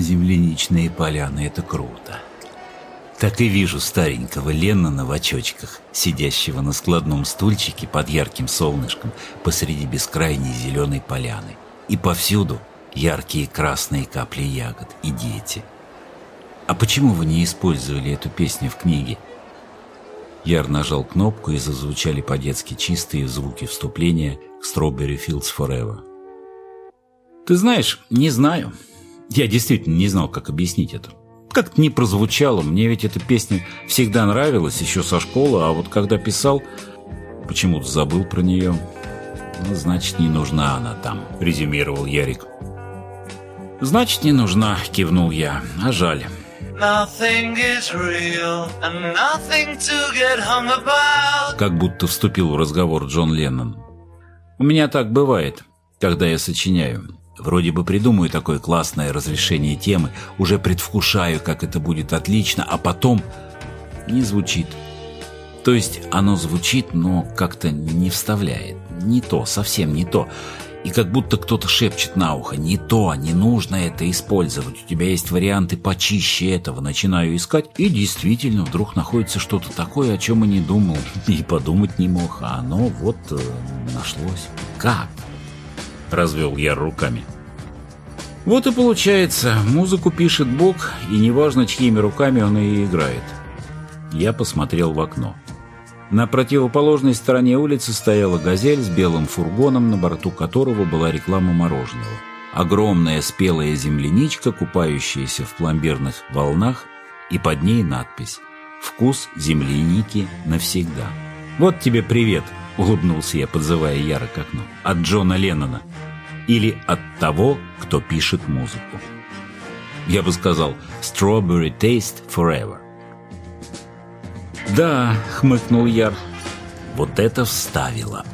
земляничные поляны — это круто. Так и вижу старенького Леннона в очочках, сидящего на складном стульчике под ярким солнышком посреди бескрайней зеленой поляны. И повсюду яркие красные капли ягод и дети. А почему вы не использовали эту песню в книге? Яр нажал кнопку и зазвучали по-детски чистые звуки вступления к Strawberry Fields Forever. Ты знаешь, не знаю. Я действительно не знал, как объяснить это. Как-то не прозвучало. Мне ведь эта песня всегда нравилась, еще со школы, а вот когда писал, почему-то забыл про нее. Ну, значит, не нужна она там, резюмировал Ярик. Значит, не нужна, кивнул я. А жаль. Как будто вступил в разговор Джон Леннон. У меня так бывает, когда я сочиняю. Вроде бы придумаю такое классное разрешение темы, уже предвкушаю, как это будет отлично, а потом не звучит. То есть оно звучит, но как-то не вставляет. Не то, совсем не то. И как будто кто-то шепчет на ухо «Не то, не нужно это использовать, у тебя есть варианты почище этого». Начинаю искать, и действительно вдруг находится что-то такое, о чем и не думал, и подумать не мог, а оно вот э, нашлось. Как? Развел я руками. Вот и получается, музыку пишет Бог, и неважно, чьими руками он ее играет. Я посмотрел в окно. На противоположной стороне улицы стояла «Газель» с белым фургоном, на борту которого была реклама мороженого. Огромная спелая земляничка, купающаяся в пломбирных волнах, и под ней надпись «Вкус земляники навсегда». «Вот тебе привет!» — улыбнулся я, подзывая Яра к окну. «От Джона Леннона. Или от того, кто пишет музыку». Я бы сказал «Strawberry Taste Forever». «Да», — хмыкнул Яр, — «вот это вставило».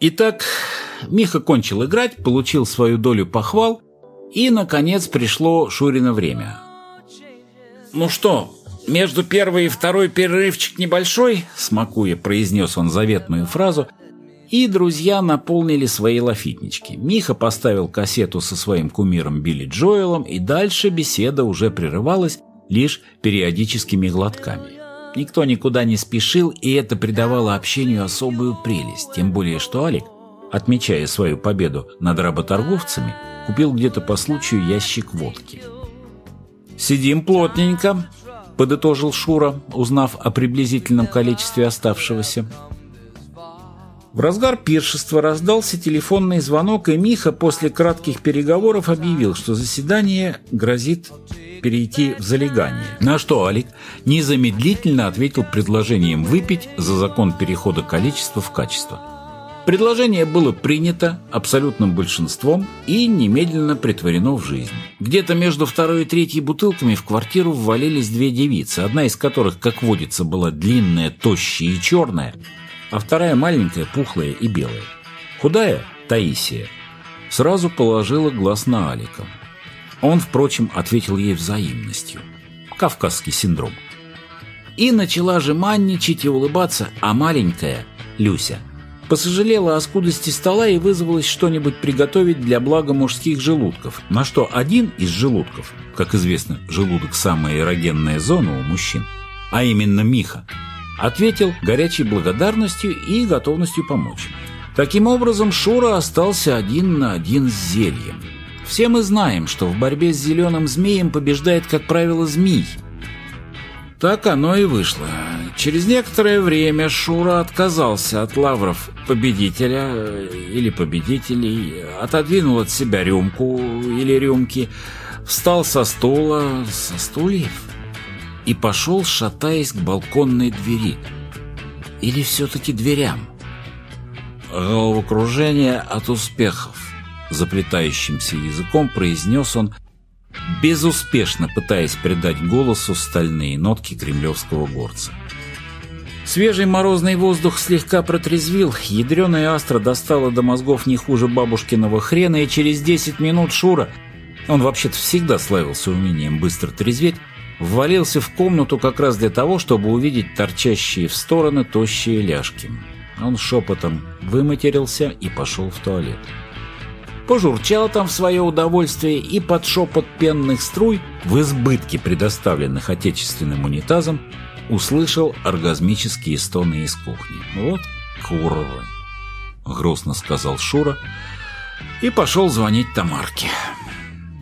Итак, Миха кончил играть, получил свою долю похвал, и, наконец, пришло Шурино время. «Ну что, между первой и второй перерывчик небольшой?» — смакуя, произнес он заветную фразу, и друзья наполнили свои лафитнички. Миха поставил кассету со своим кумиром Билли Джоэлом, и дальше беседа уже прерывалась лишь периодическими глотками. Никто никуда не спешил, и это придавало общению особую прелесть, тем более что Алик, отмечая свою победу над работорговцами, купил где-то по случаю ящик водки. «Сидим плотненько», — подытожил Шура, узнав о приблизительном количестве оставшегося. В разгар пиршества раздался телефонный звонок, и Миха после кратких переговоров объявил, что заседание грозит перейти в залегание. На что Алик незамедлительно ответил предложением выпить за закон перехода количества в качество. Предложение было принято абсолютным большинством и немедленно притворено в жизнь. Где-то между второй и третьей бутылками в квартиру ввалились две девицы, одна из которых, как водится, была длинная, тощая и черная, а вторая маленькая, пухлая и белая. Худая, Таисия, сразу положила глаз на Алика. Он, впрочем, ответил ей взаимностью. Кавказский синдром. И начала же манничать и улыбаться, а маленькая, Люся, посожалела о скудости стола и вызвалась что-нибудь приготовить для блага мужских желудков, на что один из желудков, как известно, желудок – самая эрогенная зона у мужчин, а именно Миха – ответил горячей благодарностью и готовностью помочь. Таким образом, Шура остался один на один с зельем. Все мы знаем, что в борьбе с зеленым змеем побеждает, как правило, змей. Так оно и вышло. Через некоторое время Шура отказался от лавров победителя э, или победителей, отодвинул от себя рюмку или рюмки, встал со стула, со стульев, и пошел, шатаясь к балконной двери. Или все-таки дверям? Головокружение от успехов, заплетающимся языком произнес он, безуспешно пытаясь придать голосу стальные нотки кремлевского горца. Свежий морозный воздух слегка протрезвил, ядреная астра достала до мозгов не хуже бабушкиного хрена, и через 10 минут Шура, он вообще-то всегда славился умением быстро трезветь, ввалился в комнату как раз для того, чтобы увидеть торчащие в стороны тощие ляжки. Он шепотом выматерился и пошел в туалет. Пожурчал там в свое удовольствие и под шепот пенных струй, в избытке предоставленных отечественным унитазом, услышал оргазмические стоны из кухни. «Вот курва!» — грустно сказал Шура и пошел звонить Тамарке.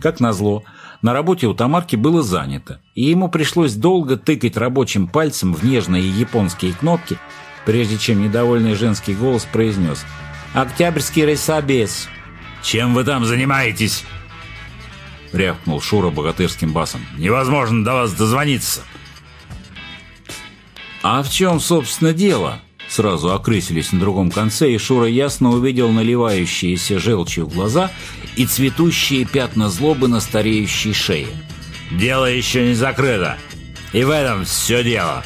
Как назло, на работе у Тамарки было занято, и ему пришлось долго тыкать рабочим пальцем в нежные японские кнопки, прежде чем недовольный женский голос произнес «Октябрьский рейсобес». «Чем вы там занимаетесь?» — рявкнул Шура богатырским басом. «Невозможно до вас дозвониться!» «А в чем, собственно, дело?» Сразу окрысились на другом конце, и Шура ясно увидел наливающиеся желчью глаза и цветущие пятна злобы на стареющей шее. «Дело еще не закрыто, и в этом все дело!»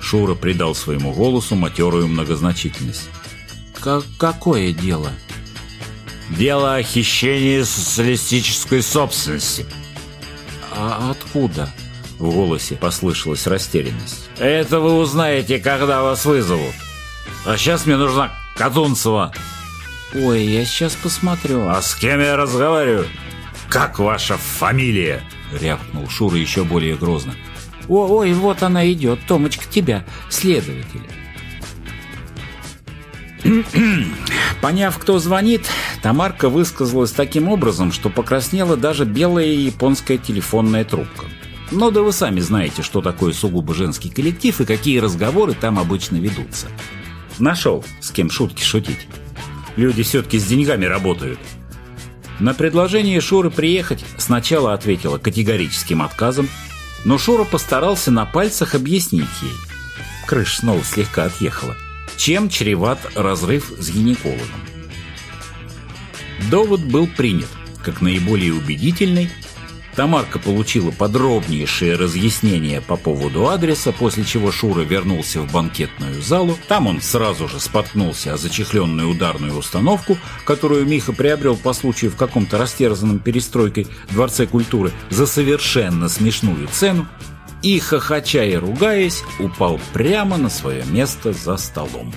Шура придал своему голосу матерую многозначительность. Как «Какое дело?» «Дело о хищении социалистической собственности». «А откуда?» В голосе послышалась растерянность. «Это вы узнаете, когда вас вызовут. А сейчас мне нужна Катунцева». «Ой, я сейчас посмотрю». «А с кем я разговариваю? Как ваша фамилия?» Рявкнул Шура еще более грозно. «Ой, вот она идет, Томочка, тебя, следователь». Поняв, кто звонит, Тамарка высказалась таким образом, что покраснела даже белая японская телефонная трубка. Но да вы сами знаете, что такое сугубо женский коллектив и какие разговоры там обычно ведутся. Нашел, с кем шутки шутить. Люди все-таки с деньгами работают. На предложение Шуры приехать сначала ответила категорическим отказом, но Шура постарался на пальцах объяснить ей. Крыш снова слегка отъехала. Чем чреват разрыв с гинекологом? Довод был принят, как наиболее убедительный Тамарка получила подробнейшие разъяснения по поводу адреса, после чего Шура вернулся в банкетную залу. Там он сразу же споткнулся о зачехленную ударную установку, которую Миха приобрел по случаю в каком-то растерзанном перестройкой Дворце культуры за совершенно смешную цену, и, хохоча и ругаясь, упал прямо на свое место за столом.